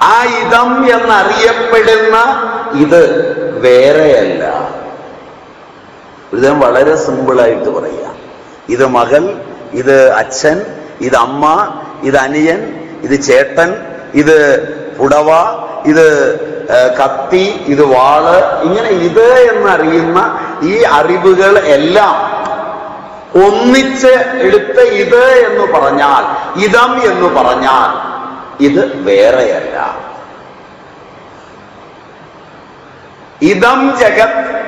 ആ ഇതം എന്നറിയപ്പെടുന്ന ഇത് വേറെയല്ല. ഇതം വളരെ സിമ്പിളായിട്ട് പറയുക ഇത് മകൾ ഇത് അച്ഛൻ ഇത് അമ്മ ഇത് അനിയൻ ഇത് ചേട്ടൻ ഇത് പുടവ ഇത് കത്തി ഇത് വാൾ ഇങ്ങനെ ഇത് എന്നറിയുന്ന ഈ അറിവുകൾ എല്ലാം ഒന്നിച്ച് എടുത്ത ഇത് എന്ന് പറഞ്ഞാൽ ഇതം എന്ന് പറഞ്ഞാൽ ഇത് വേറെയല്ല. ഇതം ജഗത്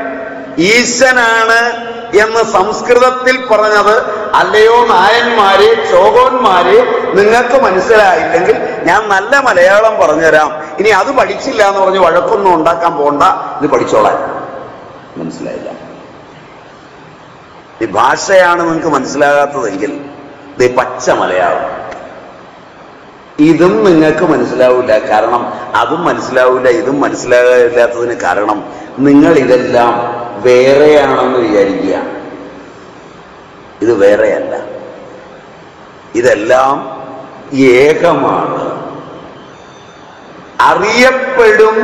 ഈശനാണ് എന്ന് സംസ്കൃതത്തിൽ പറഞ്ഞത് അല്ലയോ നായന്മാരെ ചോകോന്മാരെ നിങ്ങൾക്ക് മനസ്സിലായില്ലെങ്കിൽ ഞാൻ നല്ല മലയാളം പറഞ്ഞുതരാം. ഇനി അത് പഠിച്ചില്ല എന്ന് പറഞ്ഞ് വഴക്കൊന്നും ഉണ്ടാക്കാൻ പോണ്ട. ഇത് പഠിച്ചോളാൻ. മനസ്സിലായില്ല. ഈ ഭാഷയാണ് നിങ്ങൾക്ക് മനസ്സിലാകാത്തതെങ്കിൽ ഇത് പച്ച മലയാളം. ഇതും നിങ്ങൾക്ക് മനസ്സിലാവില്ല കാരണം അതും മനസ്സിലാവില്ല ഇതും മനസ്സിലാകില്ലാത്തതിന് കാരണം നിങ്ങൾ ഇതെല്ലാം വേറെയാണെന്ന് വിചാരിക്കുക. ഇത് വേറെയല്ല. ഇതെല്ലാം ഏകമാണ്. അറിയപ്പെടും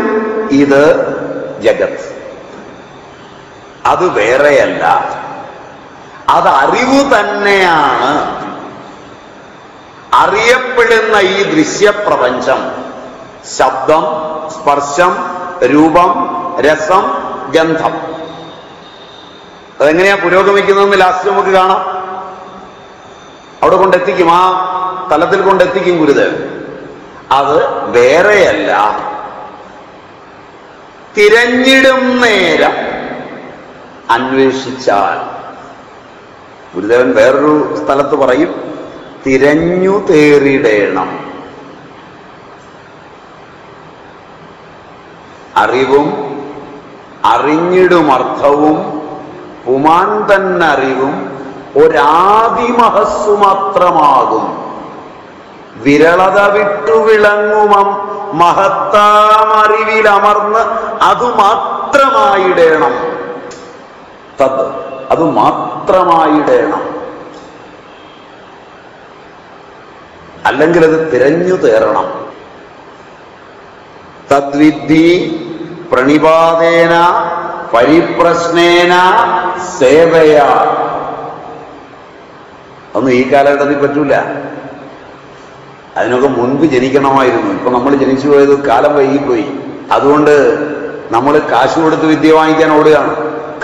ഇത് ജഗത്. അത് വേറെയല്ല. അത് അറിവ് തന്നെയാണ്. അറിയപ്പെടുന്ന ഈ ദൃശ്യപ്രപഞ്ചം ശബ്ദം സ്പർശം രൂപം രസം ഗന്ധം. അതെങ്ങനെയാ പുരോഗമിക്കുന്നതെന്ന് ലാസ്റ്റ് നമുക്ക് കാണാം. അവിടെ കൊണ്ടെത്തിക്കും ആ തലത്തിൽ കൊണ്ടെത്തിക്കും ഗുരുദേവൻ അത് വേറെയല്ല. തിരഞ്ഞിടും നേരം അന്വേഷിച്ചാൽ. ഗുരുദേവൻ വേറൊരു സ്ഥലത്ത് പറയും തിരഞ്ഞു തേറിടേണം. അറിവും അറിഞ്ഞിടുമർത്ഥവും പുമാൻ തന്നറിവും ഒരാദിമഹസ്സു മാത്രമാകും. വിരളത വിട്ടു വിളങ്ങുമം മഹത്താമറിവിലമർന്ന് അതു മാത്രമായിടേണം. തത് അത് മാത്രമായിടേണം. അല്ലെങ്കിൽ അത് തിരഞ്ഞു തേറണം. തദ്വിദ്ധി പ്രണിപാതേന പരിപ്രശ്നേന സേവയ. ഒന്നും ഈ കാലഘട്ടത്തിൽ പറ്റൂല. അതിനൊക്കെ മുൻപ് ജനിക്കണമായിരുന്നു. ഇപ്പൊ നമ്മൾ ജനിച്ചു പോയത് കാലം വൈകിപ്പോയി. അതുകൊണ്ട് നമ്മൾ കാശ് കൊടുത്ത് വിദ്യ വാങ്ങിക്കാൻ ഓടുകയാണ്.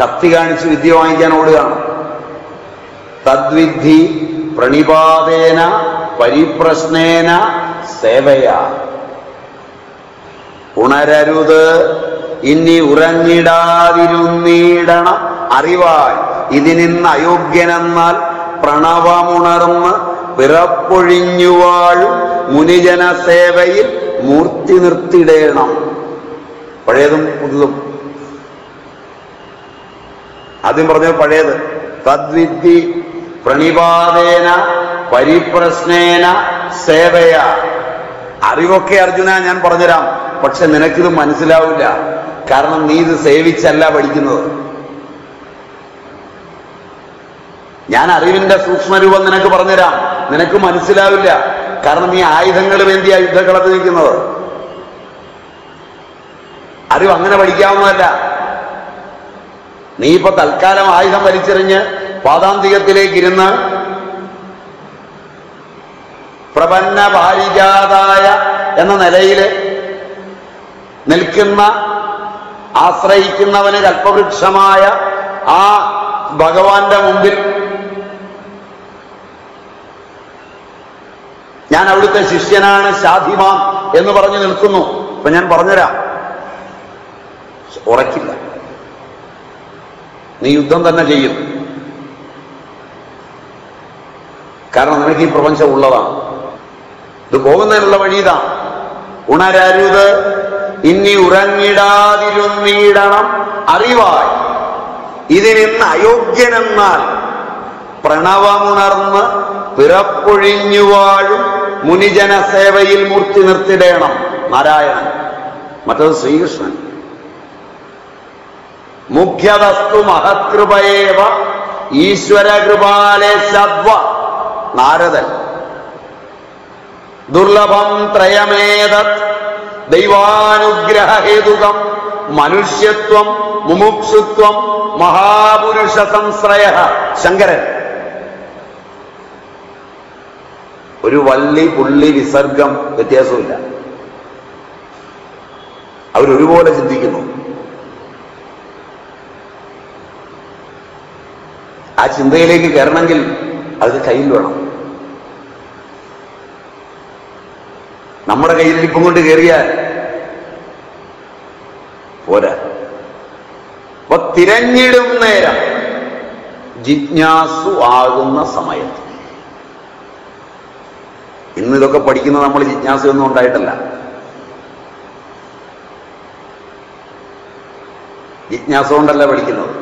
കത്തി കാണിച്ച് വിദ്യ വാങ്ങിക്കാൻ ഓടുകയാണ്. തദ്വിദ്ധി പ്രണിപാതേന പരിപ്രശ്നേന സേവയ. ഉണരരുത് ഇനി ഉറങ്ങിടാതിരുന്നീടണം. അറിവായി. ഇതിനിന്ന് അയോഗ്യനെന്നാൽ പ്രണവമുണർന്ന് പിറപ്പൊഴിഞ്ഞുവാഴും മുനിജന സേവയിൽ മൂർത്തി നിർത്തിടേണം. പഴയതും പുതുതും. ആദ്യം പറഞ്ഞത് പഴയത്. തദ്വിദ്ധി പ്രണിപാതേന പരിപ്രശ്നേന സേവയ. അറിവൊക്കെ അർജുന ഞാൻ പറഞ്ഞുതരാം. പക്ഷെ നിനക്കിത് മനസ്സിലാവില്ല. കാരണം നീ ഇത് സേവിച്ചല്ല പഠിക്കുന്നത്. ഞാൻ അറിവിന്റെ സൂക്ഷ്മരൂപം നിനക്ക് പറഞ്ഞുതരാം. നിനക്ക് മനസ്സിലാവില്ല. കാരണം നീ ആയുധങ്ങൾ വേണ്ടിയാ യുദ്ധകളത്ത് നിൽക്കുന്നത്. അറിവ് അങ്ങനെ പഠിക്കാവുന്നതല്ല. നീ ഇപ്പൊ തൽക്കാലം ആയുധം വലിച്ചെറിഞ്ഞ് പാതാന്തികത്തിലേക്ക് ഇരുന്ന് പ്രപന്ന പാരിജാതായ എന്ന നിലയിൽ നിൽക്കുന്ന ആശ്രയിക്കുന്നവന് കൽപ്പവൃക്ഷമായ ആ ഭഗവാന്റെ മുമ്പിൽ ഞാൻ അവിടുത്തെ ശിഷ്യനാണ് ശാധിമാൻ എന്ന് പറഞ്ഞു നിൽക്കുന്നു. ഇപ്പൊ ഞാൻ പറഞ്ഞുതരാം. ഉറക്കില്ല. നീ യുദ്ധം തന്നെ ചെയ്യും. കാരണം നിനക്ക് ഈ പ്രപഞ്ചം ഉള്ളതാണ്. ഇത് പോകുന്നതിനുള്ള വഴി ഇതാ ഉണരരുത്. ഇനി ഉറങ്ങിടാതിരുന്നിടണം. അറിവായി. ഇതിനിന്ന് അയോഗ്യനെന്നാൽ പ്രണവമുണർന്ന് പിറപ്പൊഴിഞ്ഞു വാഴും മുനിജന സേവയിൽ മൂർത്തി നിർത്തിടേണം. നാരായണൻ. മറ്റത് ശ്രീകൃഷ്ണൻ. മുഖ്യവസ്തു മഹത്കൃപയേവ ഈശ്വരകൃപാലേ സദ്വ നാരദൻ. ദുർലഭം ത്രയമേതത്. ദൈവാനുഗ്രഹേതുകം മനുഷ്യത്വം മുമുക്ഷുത്വം മഹാപുരുഷ സംശ്രയ ശങ്കരൻ. ഒരു വള്ളി പുള്ളി വിസർഗം വ്യത്യാസമില്ല അവരൊരുപോലെ ചിന്തിക്കുന്നു. ആ ചിന്തയിലേക്ക് കയറണമെങ്കിൽ അത് കയ്യിൽ വേണം. നമ്മുടെ കയ്യിൽ കയ്യിലിരിപ്പം കൊണ്ട് കയറിയാൽ പോരാ. അപ്പൊ തിരഞ്ഞിടും നേരം ജിജ്ഞാസു ആകുന്ന സമയത്ത്. ഇന്ന് ഇതൊക്കെ പഠിക്കുന്ന നമ്മൾ ജിജ്ഞാസ ഒന്നും ഉണ്ടായിട്ടല്ല. ജിജ്ഞാസ കൊണ്ടല്ല പഠിക്കുന്നത്.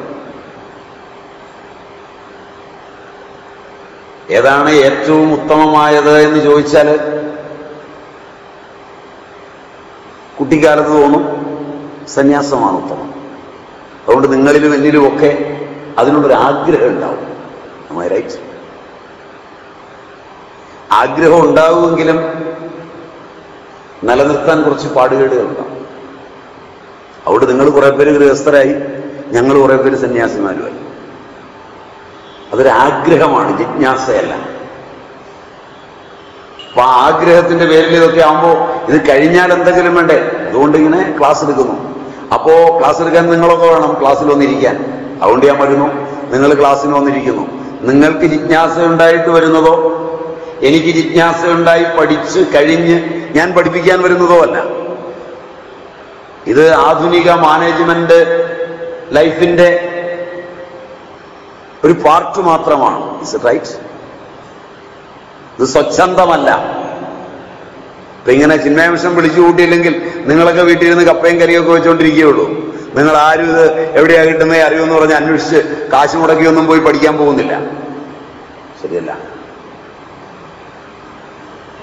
ഏതാണ് ഏറ്റവും ഉത്തമമായത് എന്ന് ചോദിച്ചാൽ കുട്ടിക്കാലത്ത് തോന്നും സന്യാസമാണ് ഉത്തമം. അതുകൊണ്ട് നിങ്ങളിലും എന്നിലും ഒക്കെ അതിനുള്ളൊരു ആഗ്രഹം ഉണ്ടാവും റൈറ്റ് ആഗ്രഹം ഉണ്ടാവുമെങ്കിലും നിലനിർത്താൻ കുറച്ച് പാടുകേടുകളുണ്ടാവും അവിടെ നിങ്ങൾ കുറേ പേര് ഗൃഹസ്ഥരായി ഞങ്ങൾ കുറേ പേര് സന്യാസിമാരുമായി. അതൊരാഗ്രഹമാണ് ജിജ്ഞാസയല്ല. അപ്പൊ ആഗ്രഹത്തിന്റെ പേരിൽ ഇതൊക്കെ ആകുമ്പോൾ ഇത് കഴിഞ്ഞാൽ എന്തെങ്കിലും വേണ്ടേ? അതുകൊണ്ട് ഇങ്ങനെ ക്ലാസ് എടുക്കുന്നു. അപ്പോ ക്ലാസ് എടുക്കാൻ നിങ്ങളൊക്കെ വേണം ക്ലാസ്സിൽ വന്നിരിക്കാൻ. അതുകൊണ്ട് ഞാൻ വരുന്നു നിങ്ങൾ ക്ലാസ്സിന് വന്നിരിക്കുന്നു. നിങ്ങൾക്ക് ജിജ്ഞാസ ഉണ്ടായിട്ട് വരുന്നതോ? എനിക്ക് ജിജ്ഞാസ ഉണ്ടായി പഠിച്ച് കഴിഞ്ഞ് ഞാൻ പഠിപ്പിക്കാൻ വരുന്നതോ അല്ല. ഇത് ആധുനിക മാനേജ്മെന്റ് ലൈഫിന്റെ ഒരു പാർട്ട് മാത്രമാണ്. ഇസ് റൈറ്റ് ഇത് സ്വച്ഛന്തമല്ല ഇപ്പൊ ഇങ്ങനെ ചിന്മയാംശം വിളിച്ചു കൂട്ടിയില്ലെങ്കിൽ നിങ്ങളൊക്കെ വീട്ടിലിരുന്ന് കപ്പയും കരിയൊക്കെ വെച്ചുകൊണ്ടിരിക്കുകയുള്ളൂ നിങ്ങൾ ആരും ഇത് എവിടെയാ കിട്ടുന്നത് അറിയുമെന്ന് പറഞ്ഞ് അന്വേഷിച്ച് കാശ് മുടക്കിയൊന്നും പോയി പഠിക്കാൻ പോകുന്നില്ല. ശരിയല്ല.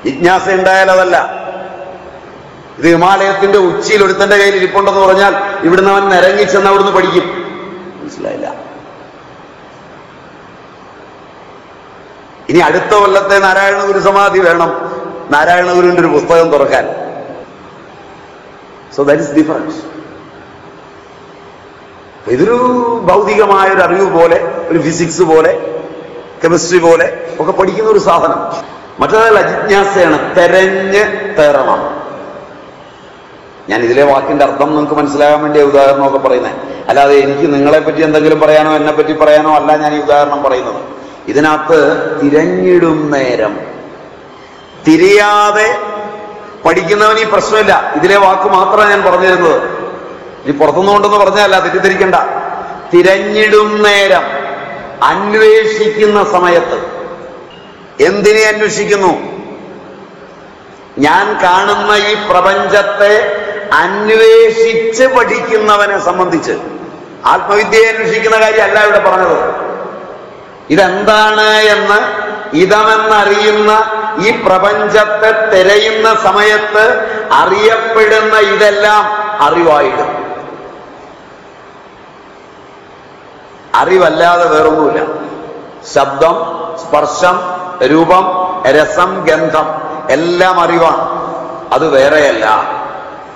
ജിജ്ഞാസ ഉണ്ടായാൽ അതല്ല. ഇത് ഹിമാലയത്തിന്റെ ഉച്ചിയിൽ ഒരുത്തന്റെ കയ്യിൽ ഇരിപ്പുണ്ടെന്ന് പറഞ്ഞാൽ ഇവിടുന്ന് അവൻ നിരങ്ങി ചെന്ന് അവിടുന്ന് പഠിക്കും. മനസ്സിലായില്ല. ഇനി അടുത്ത കൊല്ലത്തെ നാരായണ ഗുരു സമാധി വേണം. നാരായണ ഗുരുവിന്റെ ഒരു പുസ്തകം തുറക്കാൻ. സോ ദാറ്റ് ഇസ് ഡിഫറൻസ് ഇതൊരു ഭൗതികമായ ഒരു അറിവ് പോലെ ഒരു ഫിസിക്സ് പോലെ കെമിസ്ട്രി പോലെ ഒക്കെ പഠിക്കുന്ന ഒരു സാധനം. മറ്റേതല്ല അജിജ്ഞാസയാണ് തെരഞ്ഞ് തേറണം ഞാൻ ഇതിലെ വാക്കിന്റെ അർത്ഥം നിങ്ങൾക്ക് മനസ്സിലാകാൻ വേണ്ടിയ ഉദാഹരണമൊക്കെ പറയുന്നത്. അല്ലാതെ എനിക്ക് നിങ്ങളെ പറ്റി എന്തെങ്കിലും പറയാനോ എന്നെ പറ്റി പറയാനോ അല്ല ഞാൻ ഈ ഉദാഹരണം പറയുന്നത്. ഇതിനകത്ത് തിരഞ്ഞിടും നേരം. തിരിയാതെ പഠിക്കുന്നവന് ഈ പ്രശ്നമില്ല. ഇതിലെ വാക്ക് മാത്രമാണ് ഞാൻ പറഞ്ഞു തരുന്നത് ഇനി പുറത്തുനിന്നുകൊണ്ടെന്ന് പറഞ്ഞല്ല തെറ്റിദ്ധരിക്കണ്ട. തിരഞ്ഞിടും നേരം അന്വേഷിക്കുന്ന സമയത്ത്. എന്തിനെ അന്വേഷിക്കുന്നു? ഞാൻ കാണുന്ന ഈ പ്രപഞ്ചത്തെ അന്വേഷിച്ച് പഠിക്കുന്നവനെ സംബന്ധിച്ച്. ആത്മവിദ്യയെ അന്വേഷിക്കുന്ന കാര്യമല്ല ഇവിടെ പറഞ്ഞത്. ഇതെന്താണ് എന്ന് ഇതമെന്നറിയുന്ന ഈ പ്രപഞ്ചത്തെ തിരയുന്ന സമയത്ത് അറിയപ്പെടുന്ന ഇതെല്ലാം അറിവായിടും. അറിവല്ലാതെ വേറൊന്നുമില്ല. ശബ്ദം സ്പർശം രൂപം രസം ഗന്ധം എല്ലാം അറിവാണ്. അത് വേറെയല്ല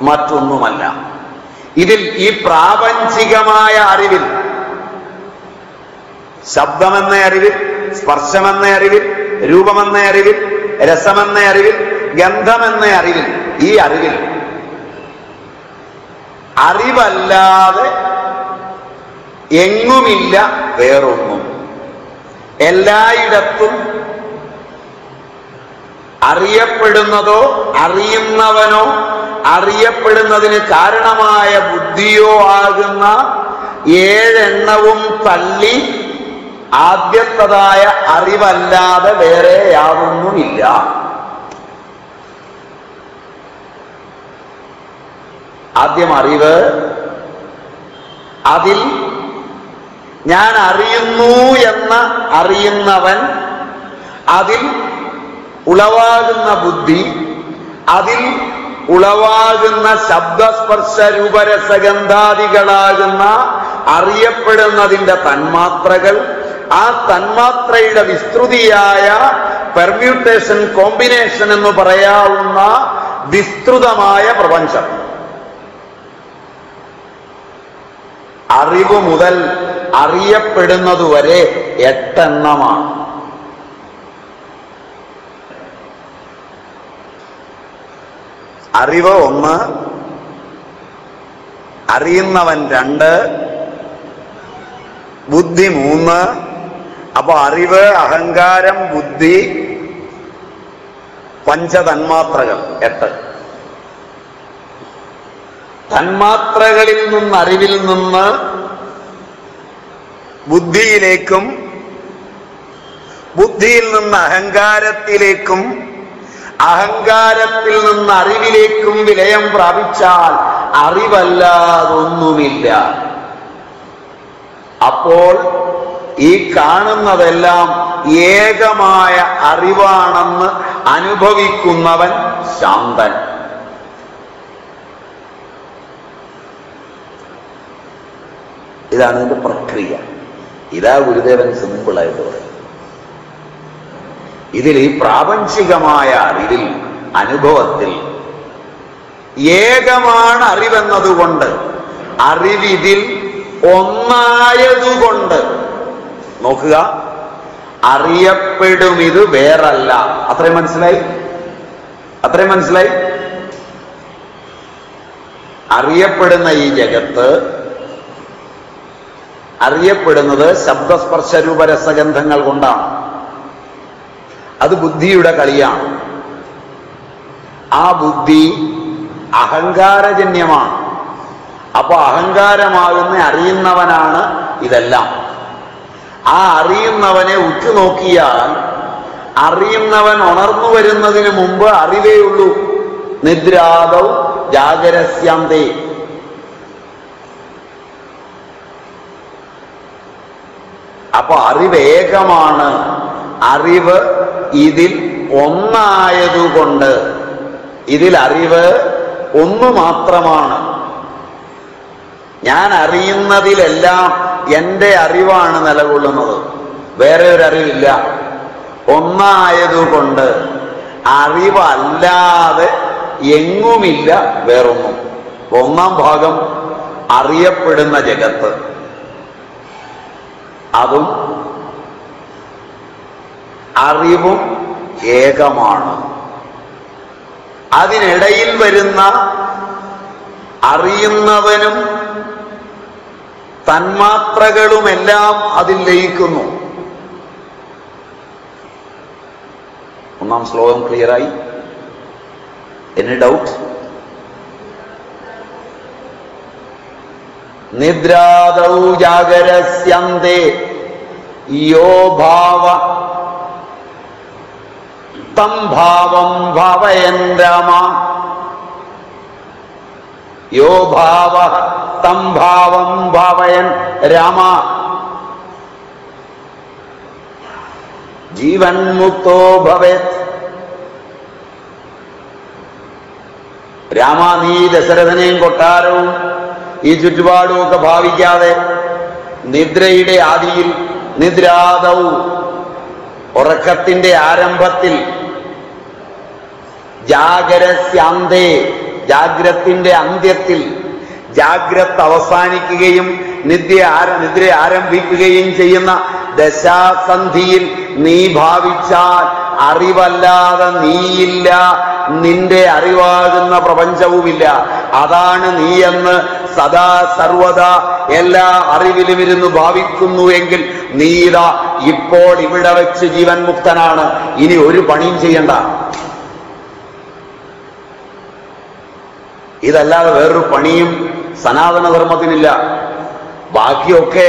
മറ്റൊന്നുമല്ല. ഇതിൽ ഈ പ്രാപഞ്ചികമായ അറിവിൽ ശബ്ദമെന്ന അറിവിൽ സ്പർശമെന്ന അറിവിൽ രൂപമെന്ന അറിവിൽ രസമെന്ന അറിവിൽ ഗന്ധമെന്ന അറിവിൽ ഈ അറിവിൽ. അറിവല്ലാതെ എങ്ങുമില്ല വേറൊന്നും. എല്ലായിടത്തും അറിയപ്പെടുന്നതോ അറിയുന്നവനോ അറിയപ്പെടുന്നതിന് കാരണമായ ബുദ്ധിയോ ആകുന്ന ഏഴെണ്ണവും തള്ളി ആദ്യത്തതായ അറിവല്ലാതെ വേറെ യാതൊന്നുമില്ല ആദ്യം അറിവ്. അതിൽ ഞാൻ അറിയുന്നു എന്ന അറിയുന്നവൻ അതിൽ ഉളവാകുന്ന ബുദ്ധി അതിൽ ഉളവാകുന്ന ശബ്ദസ്പർശ രൂപരസഗന്ധാദികളാകുന്ന അറിയപ്പെടുന്നതിന്റെ തന്മാത്രകൾ ആ തന്മാത്രയുടെ വിസ്തൃതിയായ പെർമ്യൂട്ടേഷൻ കോമ്പിനേഷൻ എന്ന് പറയാവുന്ന വിസ്തൃതമായ പ്രപഞ്ചം. അറിവ് മുതൽ അറിയപ്പെടുന്നതുവരെ എട്ടെണ്ണമാണ്. അറിവ് ഒന്ന് അറിയുന്നവൻ രണ്ട് ബുദ്ധി മൂന്ന് അപ്പൊ അറിവ് അഹങ്കാരം ബുദ്ധി പഞ്ചതന്മാത്രകൾ എട്ട്. തന്മാത്രകളിൽ നിന്ന് അറിവിൽ നിന്ന് ബുദ്ധിയിലേക്കും ബുദ്ധിയിൽ നിന്ന് അഹങ്കാരത്തിലേക്കും അഹങ്കാരത്തിൽ നിന്ന് അറിവിലേക്കും വിലയം പ്രാപിച്ചാൽ അറിവല്ലാതൊന്നുമില്ല. അപ്പോൾ ഈ കാണുന്നതെല്ലാം ഏകമായ അറിവാണെന്ന് അനുഭവിക്കുന്നവൻ ശാന്തൻ. ഇതാണ് ഇതിന്റെ പ്രക്രിയ. ഇതാ ഗുരുദേവൻ സിമ്പിളായിട്ട് പറയും ഇതിൽ ഈ പ്രാപഞ്ചികമായ അറിവിൽ അനുഭവത്തിൽ ഏകമാണ് അറിവെന്നതുകൊണ്ട് അറിവിതിൽ ഒന്നായതുകൊണ്ട് നോക്കുക. അറിയപ്പെടും ഇത് വേറല്ല. അത്രയും മനസ്സിലായി? അത്രയും മനസ്സിലായി? അറിയപ്പെടുന്ന ഈ ജഗത്ത് അറിയപ്പെടുന്നത് ശബ്ദസ്പർശരൂപ രസഗന്ധങ്ങൾ കൊണ്ടാണ്. അത് ബുദ്ധിയുടെ കളിയാണ്. ആ ബുദ്ധി അഹങ്കാരജന്യമാണ്. അപ്പൊ അഹങ്കാരമാകുന്ന അറിയുന്നവനാണ് ഇതെല്ലാം. ആ അറിയുന്നവനെ ഉറ്റുനോക്കിയാൽ അറിയുന്നവൻ ഉണർന്നു വരുന്നതിന് മുമ്പ് അറിവേ ഉള്ളൂ. നിദ്രാദൗ ജാഗരസ്യാന്തേ അപ്പൊ അറിവേകമാണ് അറിവ് ഇതിൽ ഒന്നായതുകൊണ്ട്. ഇതിൽ അറിവ് ഒന്ന് മാത്രമാണ്. ഞാൻ അറിയുന്നതിലെല്ലാം എന്റെ അറിവാണ് നിലകൊള്ളുന്നത്. വേറെ ഒരു അറിവില്ല. ഒന്നായതുകൊണ്ട് അറിവല്ലാതെ എങ്ങുമില്ല വേറൊന്നും. ഒന്നാം ഭാഗം അറിയപ്പെടുന്ന ജഗത്ത്. അതും അറിവും ഏകമാണ്. അതിനിടയിൽ വരുന്ന അറിയുന്നവനും തന്മാത്രകളുമെല്ലാം അതിൽ ലയിക്കുന്നു. ഒന്നാം ശ്ലോകം ക്ലിയറായി? എനി ഡൗട്ട് നിദ്രാദൗ ജാഗരസ്യന്തേ യോ ഭാവ തം ഭാവം ഭാവയൻ രാമ. യോ ഭാവ തം ഭാവം ഭാവയൻ രാമ. ജീവൻ മുക്തോ ഭവേത്. രാമ നീ ദശരഥനെയും കൊട്ടാരവും ഈ ചുറ്റുപാടും ഒക്കെ ഭാവിക്കാതെ നിദ്രയുടെ ആദിയിൽ നിദ്രാദൗ ഉറക്കത്തിന്റെ ആരംഭത്തിൽ ജാഗരസ്യാന്തേ. ജാഗ്രത്തിന്റെ അന്ത്യത്തിൽ ജാഗ്രത് അവസാനിക്കുകയും നിദ്ര ആര നിദ്ര ആരംഭിക്കുകയും ചെയ്യുന്ന ദശാസന്ധിയിൽ നീ ഭാവിച്ചാൽ അറിവല്ലാതെ നീയില്ല. നിന്റെ അറിവാകുന്ന പ്രപഞ്ചവുമില്ല. അതാണ് നീയെന്ന് സദാ സർവദാ എല്ലാ അറിവിലും ഇരുന്ന് ഭാവിക്കുന്നു എങ്കിൽ നീ ഇതാ ഇപ്പോൾ ഇവിടെ വെച്ച് ജീവൻ മുക്തനാണ്. ഇനി ഒരു പണിയും ചെയ്യണ്ട. ഇതല്ലാതെ വേറൊരു പണിയും സനാതനധർമ്മത്തിനില്ല. ബാക്കിയൊക്കെ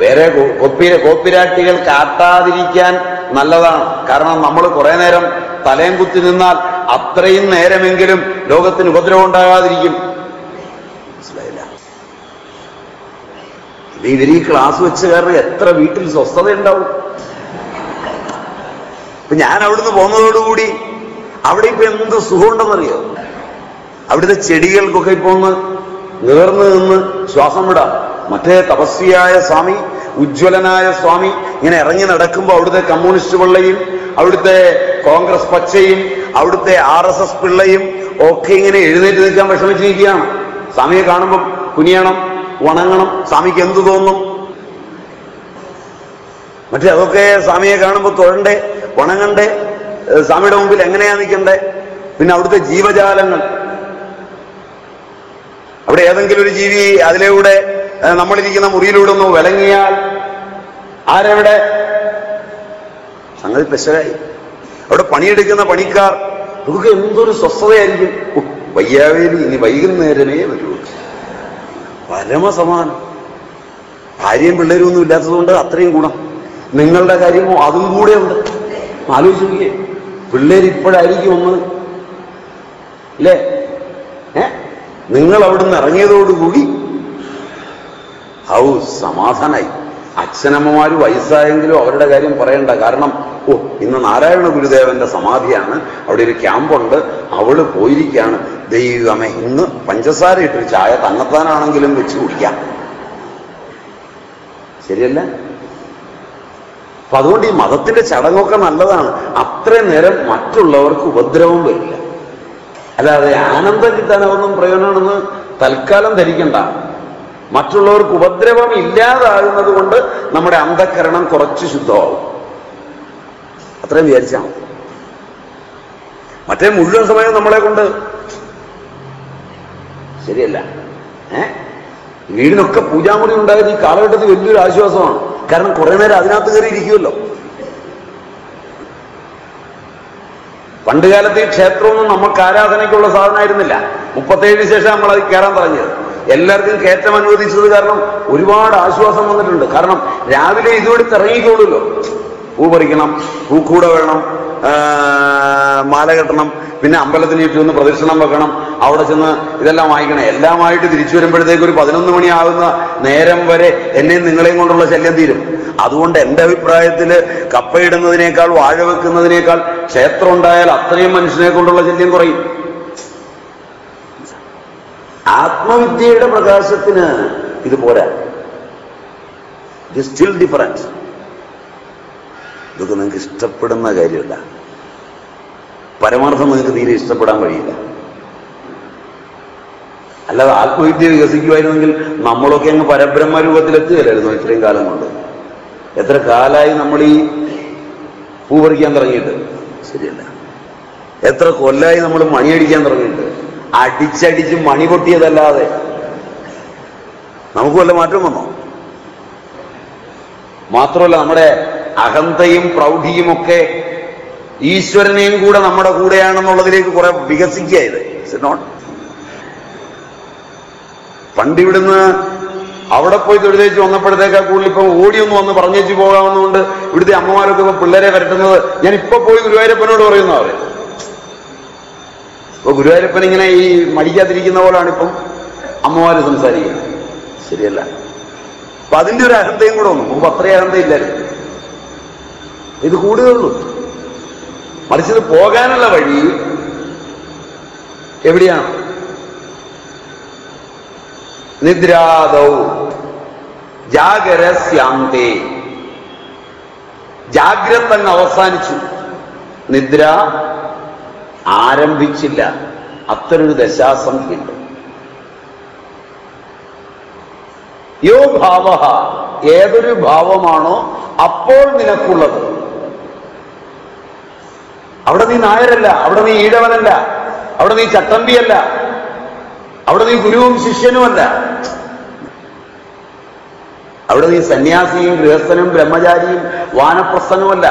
വേറെ കോപ്പിര കോപ്പി കോപ്പിരാട്ടികൾ കാട്ടാതിരിക്കാൻ നല്ലതാണ്. കാരണം നമ്മൾ കുറേ നേരം തലയും കുത്തി നിന്നാൽ അത്രയും നേരമെങ്കിലും ലോകത്തിന് ഉപദ്രവം ഉണ്ടാകാതിരിക്കും. മനസ്സിലായില്ല? ഇവർ ഈ ക്ലാസ് വെച്ച് കാരണം എത്ര വീട്ടിൽ സ്വസ്ഥത ഉണ്ടാവും ഞാൻ അവിടുന്ന് പോകുന്നതോടുകൂടി അവിടെ ഇപ്പൊ എന്ത് സുഖമുണ്ടെന്നറിയോ? അവിടുത്തെ ചെടികൾക്കൊക്കെ ഇപ്പൊ ഒന്ന് നിവർന്നു നിന്ന് ശ്വാസം വിടാം. മറ്റേ തപസ്വിയായ സ്വാമി ഉജ്ജ്വലനായ സ്വാമി ഇങ്ങനെ ഇറങ്ങി നടക്കുമ്പോൾ അവിടുത്തെ കമ്മ്യൂണിസ്റ്റ് പിള്ളയും അവിടുത്തെ കോൺഗ്രസ് പച്ചയും അവിടുത്തെ ആർ എസ് എസ് പിള്ളയും ഒക്കെ ഇങ്ങനെ എഴുന്നേറ്റ് നിൽക്കാൻ വിഷമിച്ചിരിക്കുകയാണ്. സ്വാമിയെ കാണുമ്പം കുനിയണം വണങ്ങണം സ്വാമിക്ക് എന്ത് തോന്നും? മറ്റേ അതൊക്കെ സ്വാമിയെ കാണുമ്പോൾ തൊഴണ്ടേ വണങ്ങണ്ടേ സ്വാമിയുടെ മുമ്പിൽ എങ്ങനെയാ നിൽക്കണ്ടേ? പിന്നെ അവിടുത്തെ ജീവജാലങ്ങൾ അവിടെ ഏതെങ്കിലും ഒരു ജീവി അതിലൂടെ നമ്മളിരിക്കുന്ന മുറിയിലൂടെ ഒന്ന് വിലങ്ങിയാൽ ആരെവിടെ? സംഗതി പെശരായി അവിടെ പണിയെടുക്കുന്ന പണിക്കാർ നമുക്ക് എന്തൊരു സ്വസ്ഥതയായിരിക്കും? വയ്യാവേലി ഇനി വൈകുന്നേരമേ വരുള്ളൂ. പരമസമാനം. ഭാര്യയും പിള്ളേരും ഒന്നും ഇല്ലാത്തതുകൊണ്ട് അത്രയും ഗുണം. നിങ്ങളുടെ കാര്യമോ അതും കൂടെ ഉണ്ട്. ആലോചിച്ച് ഇപ്പോഴായിരിക്കും ഒന്ന് അല്ലേ നിങ്ങൾ അവിടുന്ന് ഇറങ്ങിയതോടുകൂടി ഔ സമാധാനായി. അച്ഛനമ്മമാര് വയസ്സായെങ്കിലും അവരുടെ കാര്യം പറയണ്ട. കാരണം ഓ ഇന്ന് നാരായണ ഗുരുദേവന്റെ സമാധിയാണ്. അവിടെ ഒരു ക്യാമ്പുണ്ട്. അവൾ പോയിരിക്കുകയാണ്. ദൈവമേ ഇന്ന് പഞ്ചസാര ഇട്ടൊരു ചായ തന്നെത്താനാണെങ്കിലും വെച്ച് കുടിക്കാം. ശരിയല്ല? അപ്പൊ അതുകൊണ്ട് ഈ മതത്തിന്റെ ചടങ്ങൊക്കെ നല്ലതാണ്. അത്രയും നേരം മറ്റുള്ളവർക്ക് ഉപദ്രവം വരില്ല. അല്ലാതെ ആനന്ദം കിട്ടാനൊന്നും പ്രയോജനമാണെന്ന് തൽക്കാലം ധരിക്കണ്ട. മറ്റുള്ളവർക്ക് ഉപദ്രവം ഇല്ലാതാകുന്നത് കൊണ്ട് നമ്മുടെ അന്ധകരണം കുറച്ച് ശുദ്ധമാവും. അത്രയും വിചാരിച്ചാൽ മതി. മറ്റേ മുഴുവൻ സമയം നമ്മളെ കൊണ്ട് ശരിയല്ല. ഏ? വീടിനൊക്കെ പൂജാമുറി ഉണ്ടായത് ഈ കാലഘട്ടത്തിൽ വലിയൊരു ആശ്വാസമാണ്. കാരണം കുറെ നേരം അതിനകത്ത് കയറി ഇരിക്കുമല്ലോ പണ്ട് കാലത്ത് ഈ ക്ഷേത്രമൊന്നും നമുക്ക് ആരാധനയ്ക്കുള്ള സാധനമായിരുന്നില്ല. മുപ്പത്തേഴിന് ശേഷം നമ്മൾ അത് കയറാൻ തുടങ്ങിയത് എല്ലാവർക്കും കയറ്റം അനുവദിച്ചത് കാരണം ഒരുപാട് ആശ്വാസം വന്നിട്ടുണ്ട്. കാരണം രാവിലെ ഇതുവഴി ഇറങ്ങിക്കോളൂല്ലോ പൂ പറിക്കണം പൂക്കൂട വേണം മാല കെട്ടണം പിന്നെ അമ്പലത്തിന് ചുറ്റും ഒന്ന് പ്രദക്ഷിണം വെക്കണം അവിടെ ചെന്ന് ഇതെല്ലാം വാങ്ങിക്കണം. എല്ലാമായിട്ട് തിരിച്ചു വരുമ്പോഴത്തേക്ക് ഒരു പതിനൊന്ന് മണിയാകുന്ന നേരം വരെ എന്നെയും നിങ്ങളെയും കൊണ്ടുള്ള ശല്യം തീരും. അതുകൊണ്ട് എന്റെ അഭിപ്രായത്തിൽ കപ്പയിടുന്നതിനേക്കാൾ വാഴ വെക്കുന്നതിനേക്കാൾ ക്ഷേത്രം ഉണ്ടായാൽ അത്രയും മനുഷ്യനെ കൊണ്ടുള്ള ശല്യം കുറയും. ആത്മവിദ്യയുടെ പ്രകാശത്തിന് ഇത് പോരാ. ഇത് സ്റ്റിൽ ഡിഫറൻസ് ഇതൊക്കെ നിങ്ങൾക്ക് ഇഷ്ടപ്പെടുന്ന കാര്യമല്ല. പരമാർത്ഥം നിങ്ങൾക്ക് തീരെ ഇഷ്ടപ്പെടാൻ കഴിയില്ല. അല്ലാതെ ആത്മവിദ്യ വികസിക്കുമായിരുന്നെങ്കിൽ നമ്മളൊക്കെ അങ്ങ് പരബ്രഹ്മ രൂപത്തിലെത്തുകയല്ലായിരുന്നു ഇത്രയും കാലം കൊണ്ട്. എത്ര കാലമായി നമ്മൾ ഈ പൂ പറിക്കാൻ തുടങ്ങിയിട്ട്? ശരിയല്ല. എത്ര കൊല്ലായി നമ്മൾ മണിയടിക്കാൻ തുടങ്ങിയിട്ട്? അടിച്ചടിച്ച് മണി പൊട്ടിയതല്ലാതെ. നമുക്ക് വല്ല മാറ്റം വന്നോ? മാത്രമല്ല നമ്മുടെ അഹന്തയും പ്രൗഢിയുമൊക്കെ ഈശ്വരനെയും കൂടെ നമ്മുടെ കൂടെയാണെന്നുള്ളതിലേക്ക് കുറെ വികസിക്കുകയത് നോട്ട് പണ്ട് ഇവിടുന്ന് അവിടെ പോയി തൊഴിലേച്ച് വന്നപ്പോഴത്തേക്കാൾ കൂടുതൽ ഇപ്പം ഓടിയൊന്ന് വന്ന് പറഞ്ഞേച്ച് പോകാമെന്നുകൊണ്ട് ഇവിടുത്തെ അമ്മമാരൊക്കെ ഇപ്പൊ പിള്ളേരെ വരട്ടുന്നത് ഞാൻ ഇപ്പൊ പോയി ഗുരുവായൂരപ്പനോട് പറയുന്നു അവർ. ഇപ്പൊ ഗുരുവായൂരപ്പൻ ഇങ്ങനെ ഈ മടിക്കാതിരിക്കുന്ന പോലാണ് ഇപ്പം അമ്മമാര് സംസാരിക്കുന്നത്. ശരിയല്ല. അപ്പൊ അതിന്റെ ഒരു അഹന്തയും കൂടെ വന്നു. മുമ്പ് അത്രയും അഹന്തയില്ലായിരുന്നു. ഇത് കൂടുകയുള്ളൂ മറിച്ചത് പോകാനുള്ള വഴി എവിടെയാണ്? നിദ്രാദൗ. ജാഗരസ്യാന്തേ. ജാഗ്രത അങ്ങ് അവസാനിച്ചു. നിദ്ര ആരംഭിച്ചില്ല. അത്തരൊരു ദശാസംഖ്യയുണ്ട് യോ ഭാവ ഏതൊരു ഭാവമാണോ അപ്പോൾ നിനക്കുള്ളത്. അവിടെ നീ നായരല്ല അവിടെ നീ ഈഴവനല്ല അവിടെ നീ ചട്ടമ്പിയല്ല അവിടെ നീ ഗുരുവും ശിഷ്യനുമല്ല. അവിടെ നീ സന്യാസിയും ഗൃഹസ്ഥനും ബ്രഹ്മചാരിയും വാനപ്രസ്ഥനുമല്ല.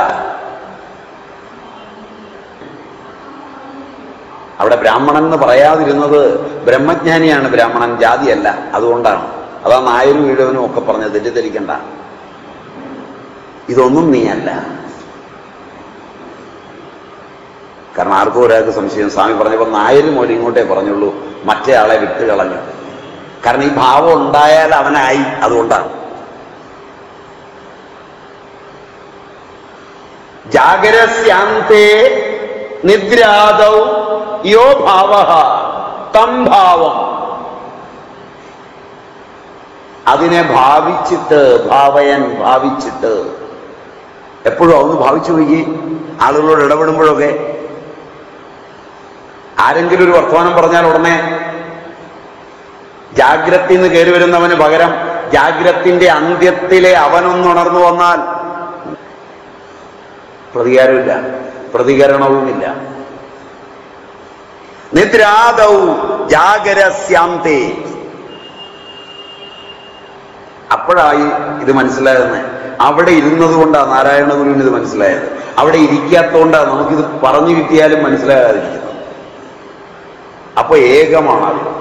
അവിടെ ബ്രാഹ്മണൻ എന്ന് പറയാതിരുന്നത് ബ്രഹ്മജ്ഞാനിയാണ് ബ്രാഹ്മണൻ ജാതിയല്ല അതുകൊണ്ടാണ്. അതാ നായരും ഈഴവനും ഒക്കെ പറഞ്ഞത് തെറ്റിദ്ധരിക്കണ്ട. ഇതൊന്നും നീയല്ല. കാരണം ആർക്കും ഒരാൾക്ക് സംശയം. സ്വാമി പറഞ്ഞപ്പോൾ നായരും ഒരു ഇങ്ങോട്ടേ പറഞ്ഞുള്ളൂ. മറ്റേ ആളെ വിട്ട് കളഞ്ഞു. കാരണം ഈ ഭാവം ഉണ്ടായാൽ അവനായി അതുകൊണ്ടാണ്. ജാഗരസ്യാന്തേ നിദ്രാദൗ യോ ഭാവ തം ഭാവം. അതിനെ ഭാവിച്ചിട്ട് ഭാവയൻ ഭാവിച്ചിട്ട്. എപ്പോഴും അതൊന്ന് ഭാവിച്ചു നോക്കി. ആളുകളോട് ഇടപെടുമ്പോഴൊക്കെ ആരെങ്കിലും ഒരു വർത്തമാനം പറഞ്ഞാൽ ഉടനെ ജാഗ്രത്തിൽ നിന്ന് കയറി വരുന്നവന് പകരം ജാഗ്രത്തിന്റെ അന്ത്യത്തിലെ അവനൊന്നുണർന്നു വന്നാൽ പ്രതികാരമില്ല പ്രതികരണവുമില്ല. നിദ്രാദൗ ജാഗരസ്യാന്തേ. അപ്പോഴായി ഇത് മനസ്സിലാകുന്നത് അവിടെ ഇരുന്നത് കൊണ്ടാണ് നാരായണ ഗുരുവിന് ഇത് മനസ്സിലായത്. അവിടെ ഇരിക്കാത്തോണ്ടാണ് നമുക്കിത് പറഞ്ഞു കിട്ടിയാലും മനസ്സിലാകാതിരിക്കുന്നത്. അപ്പൊ ഏകമാണ് അറിവ്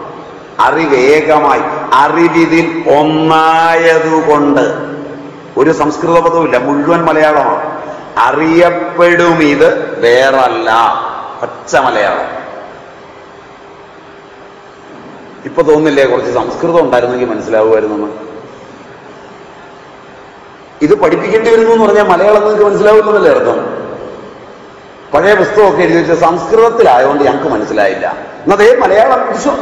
അറിവ് ഏകമായി അറിവിതിൽ ഒന്നായതുകൊണ്ട്. ഒരു സംസ്കൃത പദവുമില്ല മുഴുവൻ മലയാളമാണ്. അറിയപ്പെടും ഇത് വേറല്ല പച്ച മലയാളം. ഇപ്പൊ തോന്നില്ലേ കുറച്ച് സംസ്കൃതം ഉണ്ടായിരുന്നെങ്കിൽ മനസ്സിലാവുമായിരുന്നു ഇത് പഠിപ്പിക്കേണ്ടി വരുന്നു എന്ന് പറഞ്ഞാൽ മലയാളം നിങ്ങൾക്ക് മനസ്സിലാവില്ലെന്നല്ലേ അർത്ഥം? പഴയ പുസ്തകമൊക്കെ എഴുതി വെച്ച സംസ്കൃതത്തിലായതുകൊണ്ട് ഞങ്ങൾക്ക് മനസ്സിലായില്ല. എന്നതേ മലയാളം വിശ്വ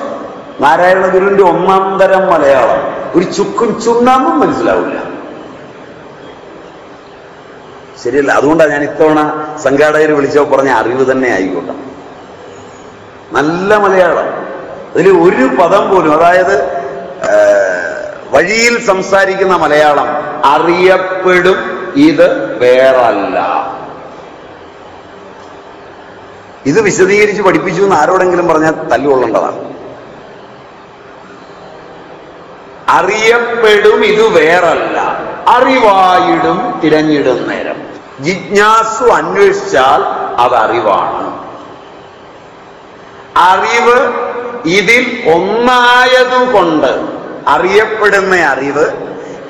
നാരായണ ഗുരുവിന്റെ ഒന്നാം തരം മലയാളം. ഒരു ചുക്കും ചുണ്ണാമ്പും മനസ്സിലാവില്ല. ശരിയല്ല അതുകൊണ്ടാണ് ഞാൻ ഇത്തവണ സംഘാടകർ വിളിച്ചോ പറഞ്ഞ അറിവ് തന്നെ ആയിക്കോട്ടെ. നല്ല മലയാളം. അതിൽ ഒരു പദം പോലും അതായത് വഴിയിൽ സംസാരിക്കുന്ന മലയാളം അറിയപ്പെടും ഇത് വേറല്ല. ഇത് വിശദീകരിച്ച് പഠിപ്പിച്ചു എന്ന് ആരോടെങ്കിലും പറഞ്ഞാൽ തല്ലുകൊള്ളേണ്ടതാണ് അറിയപ്പെടും ഇത് വേറല്ല. അറിവായിടും തിരഞ്ഞിടും നേരം. ജിജ്ഞാസു അന്വേഷിച്ചാൽ അത് അറിവാണ്. അറിവ് ഇതിൽ ഒന്നായതുകൊണ്ട് അറിയപ്പെടുന്ന അറിവ്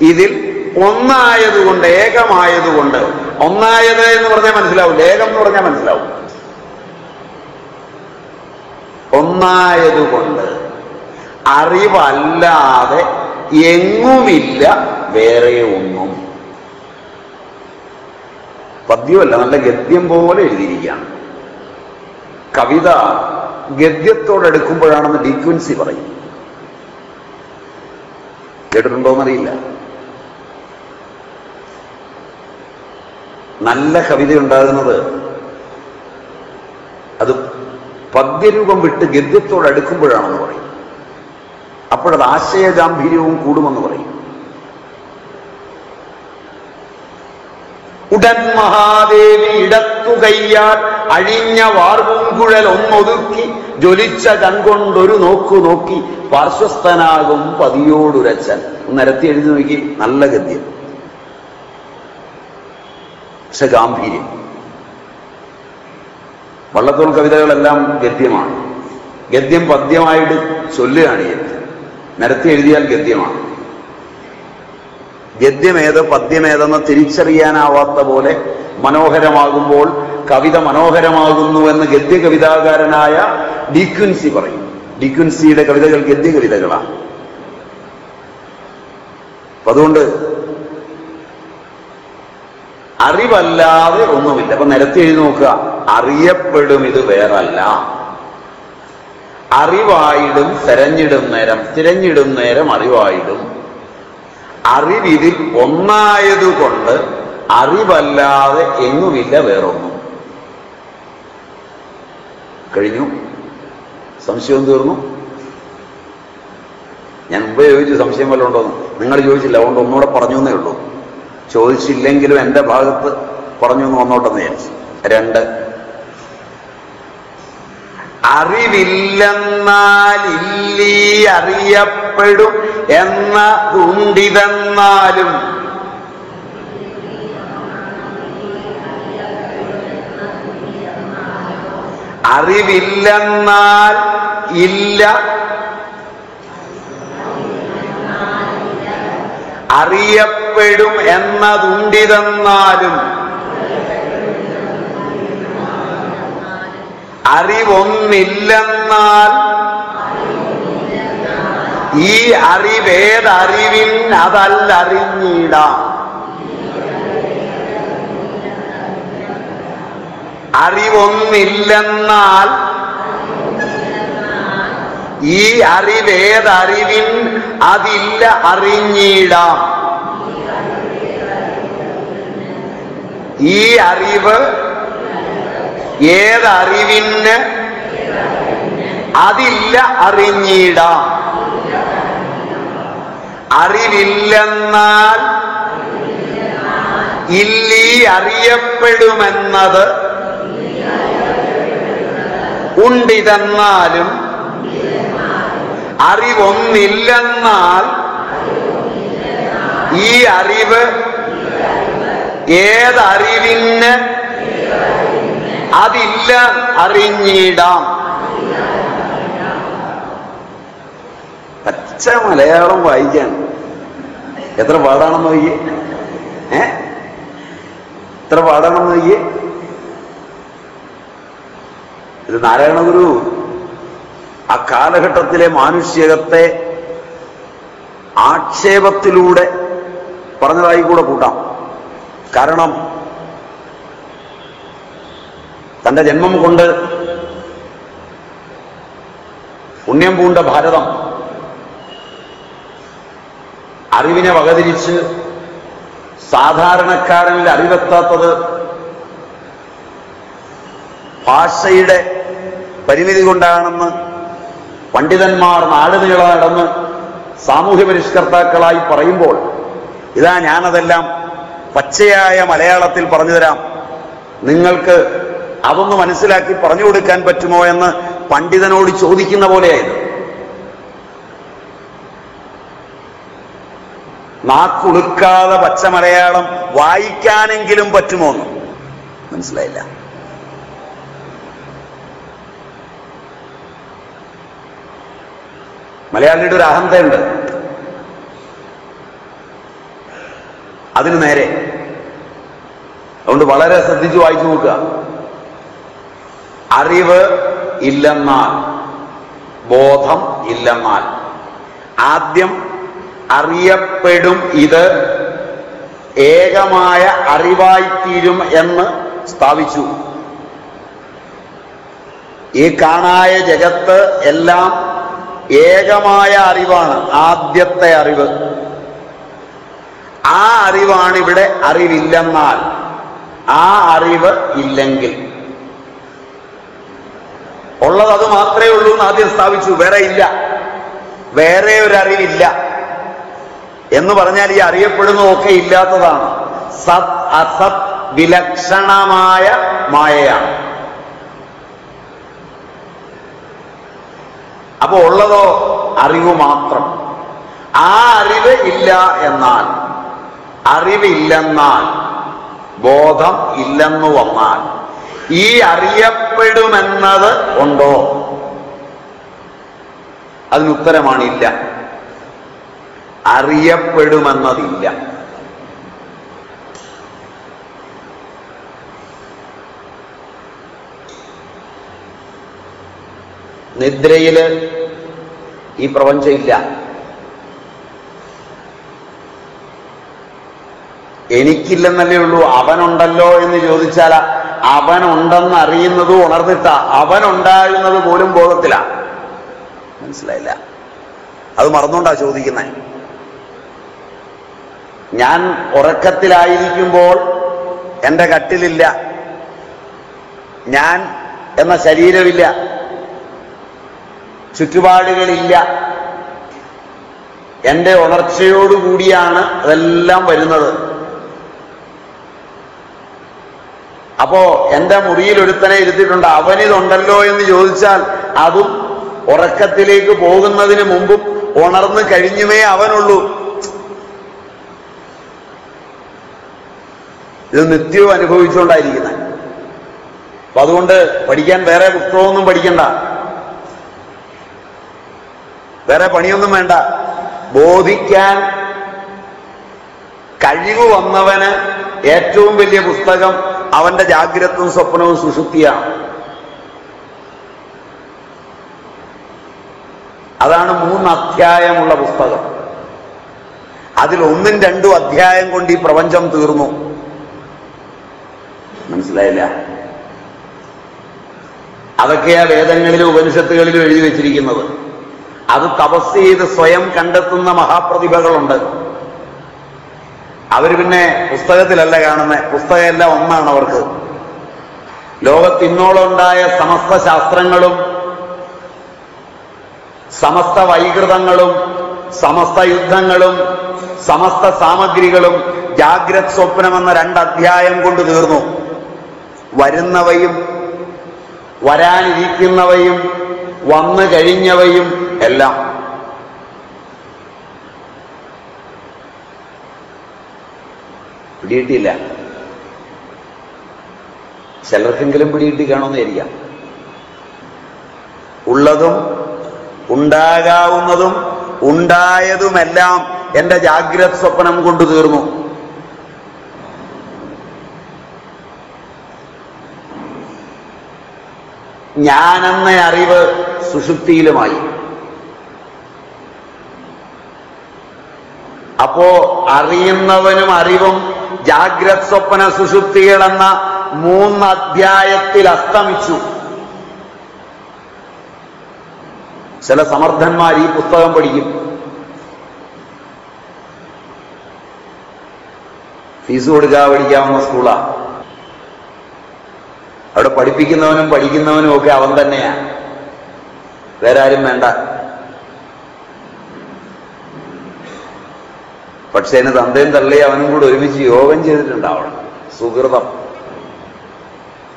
ഇതിൽ ഒന്നായതുകൊണ്ട് ഏകമായതുകൊണ്ട് ഒന്നായത് എന്ന് പറഞ്ഞാൽ മനസ്സിലാവും. ഏകം എന്ന് പറഞ്ഞാൽ മനസ്സിലാവും. ഒന്നായതുകൊണ്ട് അറിവല്ലാതെ എങ്ങുമില്ല വേറെ ഒന്നും. പദ്യമല്ല നല്ല ഗദ്യം പോലെ എഴുതിയിരിക്കുകയാണ്. കവിത ഗദ്യത്തോടെടുക്കുമ്പോഴാണെന്ന് ഡീക്വൻസി പറയും. കേട്ടിട്ടുണ്ടോന്നറിയില്ല. നല്ല കവിത ഉണ്ടാകുന്നത് അത് പദ്യരൂപം വിട്ട് ഗദ്യത്തോട് അടുക്കുമ്പോഴാണെന്ന് പറയും. അപ്പോഴത് ആശയഗാംഭീര്യവും കൂടുമെന്ന് പറയും. ഉടൻ മഹാദേവി ഇടത്തു കയ്യാൽ അഴിഞ്ഞ വാർപൂങ്കുഴൽ ഒന്നൊതുക്കി ജ്വലിച്ച കൺകൊണ്ടൊരു നോക്കു നോക്കി പാർശ്വസ്ഥനാകും പതിയോടുരച്ചൻ. ഒന്നരത്തി നിരത്തി എഴുതി നോക്കി നല്ല ഗദ്യം. പക്ഷെ ഗാംഭീര്യം. വള്ളത്തോൾ കവിതകളെല്ലാം ഗദ്യമാണ്. ഗദ്യം പദ്യമായിട്ട് ചൊല്ലുകയാണ് ചെയ്യുന്നത് നിരത്തി എഴുതിയാൽ ഗദ്യമാണ്. ഗദ്യമേത് പദ്യമേതെന്ന് തിരിച്ചറിയാനാവാത്ത പോലെ മനോഹരമാകുമ്പോൾ കവിത മനോഹരമാകുന്നു എന്ന് ഗദ്യ കവിതാകാരനായ ഡീക്വിൻസി പറയും. ഡീക്വിൻസിയുടെ കവിതകൾ ഗദ്യ കവിതകളാണ് അപ്പൊ അതുകൊണ്ട് അറിവല്ലാതെ ഒന്നുമില്ല. അപ്പൊ നിരത്തി എഴുതി നോക്കുക. അറിയപ്പെടും ഇത് വേറല്ല. അറിവായിടും തെരഞ്ഞിടും നേരം തിരഞ്ഞിടും നേരം അറിവായിടും. അറിവിതിൽ ഒന്നായതുകൊണ്ട് അറിവല്ലാതെ എങ്ങുമില്ല വേറൊന്നും. കഴിഞ്ഞു? സംശയം തീർന്നു? ഞാൻ മുമ്പേ ചോദിച്ചു സംശയം വല്ലതും ഉണ്ടോന്ന് നിങ്ങൾ ചോദിച്ചില്ല അതുകൊണ്ട് ഒന്നുകൂടെ പറഞ്ഞു എന്നേ ഉള്ളൂ. ചോദിച്ചില്ലെങ്കിലും എന്റെ ഭാഗത്ത് പറഞ്ഞു എന്ന് വന്നോട്ടെന്ന് വിചാരിച്ചു. രണ്ട് അറിവില്ലെന്നാലില്ലീ അറിയപ്പെടും എന്ന ഉണ്ടിതെന്നാലും. അറിവില്ലെന്നാൽ ഇല്ല. അറിയപ്പെടും എന്നതുണ്ടിതെന്നാലും. അറിവൊന്നില്ലെന്നാൽ ഈ അറിവേതറിവിൻ അതല്ലറിഞ്ഞിടാം. അറിവൊന്നില്ലെന്നാൽ ഈ അറിവേതറിവിൻ അതില്ല അറിഞ്ഞിടാം. ഈ അറിവ് ഏതറിവിന്? അതില്ല അറിഞ്ഞിടാം. അറിവില്ലെന്നാൽ ഇല്ലീ അറിയപ്പെടുമെന്നത് ഉണ്ടിതെന്നാലും അറിവൊന്നില്ലെന്നാൽ ഈ അറിവ് ഏതറിവിന് അതില്ല അറിഞ്ഞിടാം. പച്ച മലയാളം വായിക്കാൻ എത്ര പാടാണെന്ന് നോക്കിയേ? ഏ? എത്ര പാടാണെന്ന് നോക്കിയേ? ഇത് നാരായണഗുരു ആ കാലഘട്ടത്തിലെ മാനുഷികത്തെ ആക്ഷേപത്തിലൂടെ പറഞ്ഞതായി കൂടെ കൂട്ടാം. കാരണം തന്റെ ജന്മം കൊണ്ട് പുണ്യം പൂണ്ട ഭാരതം അറിവിനെ വകതിരിച്ച് സാധാരണക്കാരനിൽ അറിവെത്താത്തത് ഭാഷയുടെ പരിമിതി കൊണ്ടാണെന്ന് പണ്ഡിതന്മാർ നാടുനീള നടന്ന് സാമൂഹ്യ പരിഷ്കർത്താക്കളായി പറയുമ്പോൾ ഇതാ ഞാനതെല്ലാം പച്ചയായ മലയാളത്തിൽ പറഞ്ഞുതരാം. നിങ്ങൾക്ക് അതൊന്ന് മനസ്സിലാക്കി പറഞ്ഞു കൊടുക്കാൻ പറ്റുമോ എന്ന് പണ്ഡിതനോട് ചോദിക്കുന്ന പോലെയായത്. നാക്കുളുക്കാതെ പച്ച മലയാളം വായിക്കാനെങ്കിലും പറ്റുമോ എന്ന് മനസ്സിലായില്ല. മലയാളിയുടെ ഒരു അഹന്തയുണ്ട്. അതിന് നേരെ. അതുകൊണ്ട് വളരെ ശ്രദ്ധിച്ച് വായിച്ചു നോക്കുക. അറിവ് ഇല്ലെന്നാൽ ബോധം ഇല്ലെന്നാൽ. ആദ്യം അറിയപ്പെടും ഇത് ഏകമായ അറിവായിത്തീരും എന്ന് സ്ഥാപിച്ചു. ഈ കാണായ ജഗത്ത് എല്ലാം ഏകമായ അറിവാണ് ആദ്യത്തെ അറിവ്. ആ അറിവാണിവിടെ അറിവില്ലെന്നാൽ ആ അറിവ് ഇല്ലെങ്കിൽ. ഉള്ളത് അത് മാത്രമേ ഉള്ളൂ എന്ന് ആദ്യം സ്ഥാപിച്ചു. വേറെ ഇല്ല. വേറെ ഒരു അറിവില്ല എന്ന് പറഞ്ഞാൽ ഈ അറിയപ്പെടുന്നതൊക്കെ ഇല്ലാത്തതാണ്. സത് അസത് വിലക്ഷണമായ മായയാണ്. അപ്പോ ഉള്ളതോ അറിവ് മാത്രം. ആ അറിവ് ഇല്ല എന്നാൽ അറിവില്ലെന്നാൽ ബോധം ഇല്ലെന്ന് വന്നാൽ ഈ അറിയപ്പെടുമെന്നത് ഉണ്ടോ? അതിനുത്തരമാണില്ല അറിയപ്പെടുമെന്നതില്ല. നിദ്രയിൽ ഈ പ്രപഞ്ചം ഇല്ല. എനിക്കില്ലെന്നല്ലേ ഉള്ളൂ. അവനുണ്ടല്ലോ എന്ന് ചോദിച്ചാൽ അവനുണ്ടെന്ന് അറിയുന്നത് ഉണർന്നിട്ട. അവനുണ്ടായിരുന്നത് പോലും ബോധത്തില. മനസ്സിലായില്ല? അത് മറന്നുകൊണ്ടാ ചോദിക്കുന്നത് ഞാൻ ഉറക്കത്തിലായിരിക്കുമ്പോൾ എന്റെ കട്ടിലില്ല. ഞാൻ എന്ന ശരീരമില്ല. ചുറ്റുപാടുകളില്ല. എന്റെ ഉണർച്ചയോടുകൂടിയാണ് അതെല്ലാം വരുന്നത്. അപ്പോ എന്റെ മുറിയിൽ ഒരുത്തനെ ഇരുത്തിയിട്ടുണ്ട്. അവനിതുണ്ടല്ലോ എന്ന് ചോദിച്ചാൽ അതും ഉറക്കത്തിലേക്ക് പോകുന്നതിന് മുമ്പും ഉണർന്നു കഴിഞ്ഞുമേ അവനുള്ളൂ. ഇത് നിത്യവും അനുഭവിച്ചുകൊണ്ടായിരിക്കുന്നത് അപ്പൊ അതുകൊണ്ട് പഠിക്കാൻ വേറെ പുസ്തകമൊന്നും പഠിക്കണ്ട. വേറെ പണിയൊന്നും വേണ്ട. ബോധിക്കാൻ കഴിവ് വന്നവന് ഏറ്റവും വലിയ പുസ്തകം അവന്റെ ജാഗ്രതവും സ്വപ്നവും സുഷുപ്തിയാണ്. അതാണ് മൂന്ന് അധ്യായമുള്ള പുസ്തകം. അതിൽ ഒന്നും രണ്ടും അധ്യായം കൊണ്ട് ഈ പ്രപഞ്ചം തീർന്നു. മനസ്സിലായില്ല? അതൊക്കെയാ വേദങ്ങളിലും ഉപനിഷത്തുകളിലും എഴുതി വെച്ചിരിക്കുന്നത്. അത് തപസ് ചെയ്ത് സ്വയം കണ്ടെത്തുന്ന മഹാപ്രതിഭകളുണ്ട്. അവർ പിന്നെ പുസ്തകത്തിലല്ല കാണുന്നത് പുസ്തകമെല്ലാം ഒന്നാണ് അവർക്ക്. ലോകത്തിന്നോളുണ്ടായ സമസ്ത ശാസ്ത്രങ്ങളും സമസ്ത വൈകൃതങ്ങളും സമസ്ത യുദ്ധങ്ങളും സമസ്ത സാമഗ്രികളും ജാഗ്രത് സ്വപ്നം എന്ന രണ്ട് അധ്യായം കൊണ്ട് തീർന്നു. വരുന്നവയും വരാനിരിക്കുന്നവയും വന്നു കഴിഞ്ഞവയും എല്ലാം. പിടികിട്ടിയില്ല. ചിലർക്കെങ്കിലും പിടികിട്ടി കാണുന്നതായിരിക്കാം ഉള്ളതും ഉണ്ടാകാവുന്നതും ഉണ്ടായതുമെല്ലാം എന്റെ ജാഗ്രത സ്വപ്നം കൊണ്ടു തീർന്നു. ഞാനെന്ന അറിവ് സുഷുപ്തിയിലുമായി. അപ്പോ അറിയുന്നവനും അറിവും ജാഗ്രത് സ്വപ്ന സുഷുപ്തികൾ എന്ന മൂന്ന് അധ്യായത്തിൽ അസ്തമിച്ചു. ചില സമർത്ഥന്മാർ ഈ പുസ്തകം പഠിക്കും. ഫീസ് കൊടുക്കാതെ പഠിക്കാവുന്ന സ്കൂളാ. അവിടെ പഠിപ്പിക്കുന്നവനും പഠിക്കുന്നവനും ഒക്കെ അവൻ തന്നെയാ. വേറെ ആരും വേണ്ട. പക്ഷേ അതിന് തന്തയും തള്ളി അവനും കൂടെ ഒരുമിച്ച് യോഗം ചെയ്തിട്ടുണ്ടാവണം. സുഹൃതം.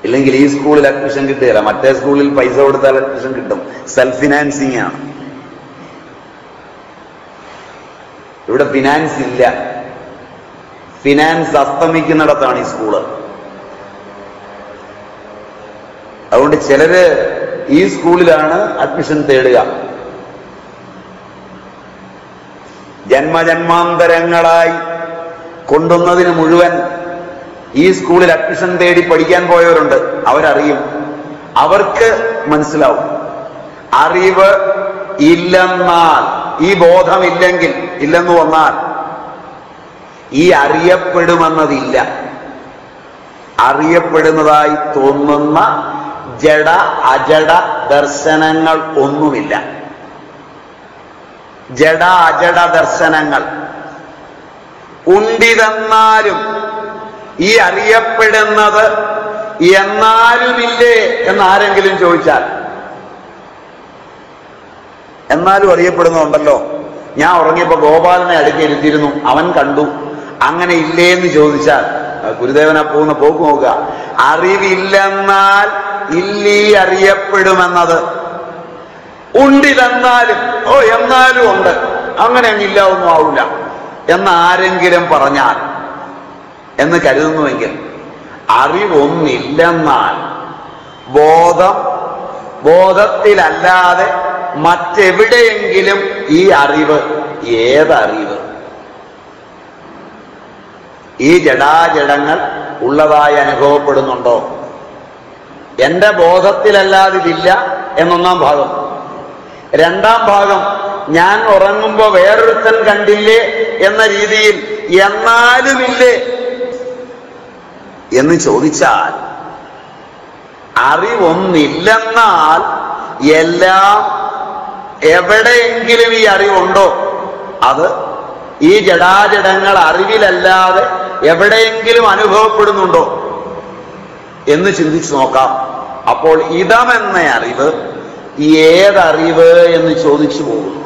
ഇല്ലെങ്കിൽ ഈ സ്കൂളിൽ അഡ്മിഷൻ കിട്ടുകയില്ല മറ്റേ സ്കൂളിൽ പൈസ കൊടുത്താൽ അഡ്മിഷൻ കിട്ടും. സെൽഫ് ഫിനാൻസിങ് ആണ്. ഇവിടെ ഫിനാൻസ് ഇല്ല. ഫിനാൻസ് അസ്തമിക്കുന്നിടത്താണ് ഈ സ്കൂൾ അതുകൊണ്ട് ചിലര് ഈ സ്കൂളിലാണ് അഡ്മിഷൻ തേടുക. ജന്മജന്മാന്തരങ്ങളായി കൊണ്ടുവന്നതിന് മുഴുവൻ ഈ സ്കൂളിൽ അഡ്മിഷൻ തേടി പഠിക്കാൻ പോയവരുണ്ട്. അവരറിയും. അവർക്ക് മനസ്സിലാവും. അറിവ് ഇല്ലെന്നാൽ ഈ ബോധമില്ലെങ്കിൽ ഇല്ലെന്ന് വന്നാൽ ഈ അറിയപ്പെടുമെന്നതില്ല. അറിയപ്പെടുന്നതായി തോന്നുന്ന ജഡ അജഡ ദർശനങ്ങൾ ഒന്നുമില്ല. ജഡ അജഡ ദർശനങ്ങൾ. ഉണ്ടിതെന്നാലും ഈ അറിയപ്പെടുന്നത് എന്നാലുമില്ലേ എന്ന് ആരെങ്കിലും ചോദിച്ചാൽ. എന്നാലും അറിയപ്പെടുന്നുണ്ടല്ലോ. ഞാൻ ഉറങ്ങിയപ്പോ ഗോപാലനെ അടുക്കിരുത്തിയിരുന്നു അവൻ കണ്ടു. അങ്ങനെ ഇല്ലേ എന്ന് ചോദിച്ചാൽ ഗുരുദേവനെ പോകുന്ന പോക്ക് നോക്കുക. അറിവില്ലെന്നാൽ ഇല്ലീ അറിയപ്പെടുമെന്നത്. ഉണ്ടിതെന്നാലും ഓ എന്നാലും ഉണ്ട്. അങ്ങനെ അങ്ങില്ല ഒന്നും ആവില്ല എന്ന് ആരെങ്കിലും പറഞ്ഞാൽ എന്ന് കരുതുന്നുവെങ്കിൽ അറിവൊന്നില്ലെന്നാൽ ബോധം ബോധത്തിലല്ലാതെ മറ്റെവിടെയെങ്കിലും ഈ അറിവ് ഏതറിവ്? ഈ ജഡാജഡങ്ങൾ ഉള്ളതായി അനുഭവപ്പെടുന്നുണ്ടോ? എന്റെ ബോധത്തിലല്ലാതെ ഇതില്ല എന്നൊന്നാം ഭാഗം. രണ്ടാം ഭാഗം. ഞാൻ ഉറങ്ങുമ്പോ വേറൊരുത്തൻ കണ്ടില്ലേ എന്ന രീതിയിൽ എന്നാലുമില്ലേ എന്ന് ചോദിച്ചാൽ അറിവൊന്നില്ലെന്നാൽ എല്ലാം എവിടെയെങ്കിലും ഈ അറിവുണ്ടോ? അത് ഈ ജഡാജഡങ്ങൾ അറിവിലല്ലാതെ എവിടെയെങ്കിലും അനുഭവപ്പെടുന്നുണ്ടോ? എന്ന് ചിന്തിച്ചു നോക്കാം. അപ്പോൾ ഇതമെന്ന അറിവ് ഏതറിവ് എന്ന് ചോദിച്ചു പോകുന്നു